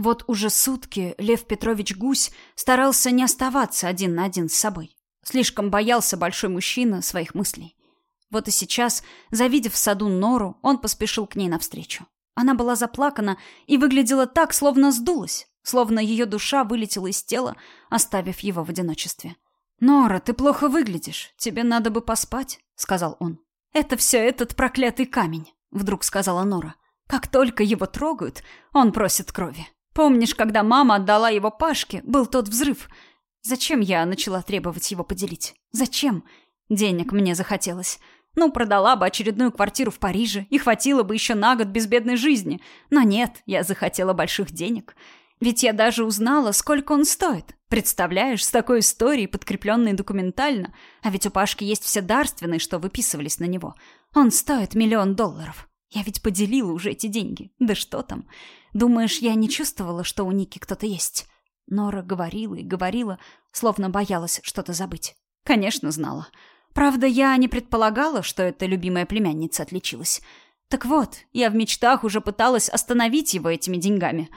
Вот уже сутки Лев Петрович Гусь старался не оставаться один на один с собой. Слишком боялся большой мужчина своих мыслей. Вот и сейчас, завидев в саду Нору, он поспешил к ней навстречу. Она была заплакана и выглядела так, словно сдулась, словно ее душа вылетела из тела, оставив его в одиночестве. «Нора, ты плохо выглядишь. Тебе надо бы поспать», — сказал он. «Это все этот проклятый камень», — вдруг сказала Нора. «Как только его трогают, он просит крови. Помнишь, когда мама отдала его Пашке, был тот взрыв? Зачем я начала требовать его поделить? Зачем? Денег мне захотелось. Ну, продала бы очередную квартиру в Париже и хватило бы еще на год безбедной жизни. Но нет, я захотела больших денег. Ведь я даже узнала, сколько он стоит. Представляешь, с такой историей, подкрепленной документально. А ведь у Пашки есть все дарственные, что выписывались на него. Он стоит миллион долларов. Я ведь поделила уже эти деньги. Да что там? Думаешь, я не чувствовала, что у Ники кто-то есть? Нора говорила и говорила, словно боялась что-то забыть. Конечно, знала. Правда, я не предполагала, что эта любимая племянница отличилась. Так вот, я в мечтах уже пыталась остановить его этими деньгами.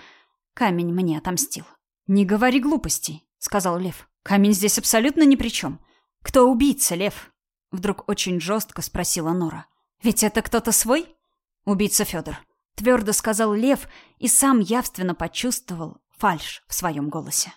Камень мне отомстил. «Не говори глупостей», — сказал Лев. «Камень здесь абсолютно ни при чем. Кто убийца, Лев?» Вдруг очень жестко спросила Нора. «Ведь это кто-то свой?» «Убийца Федор», — твердо сказал Лев и сам явственно почувствовал фальшь в своем голосе.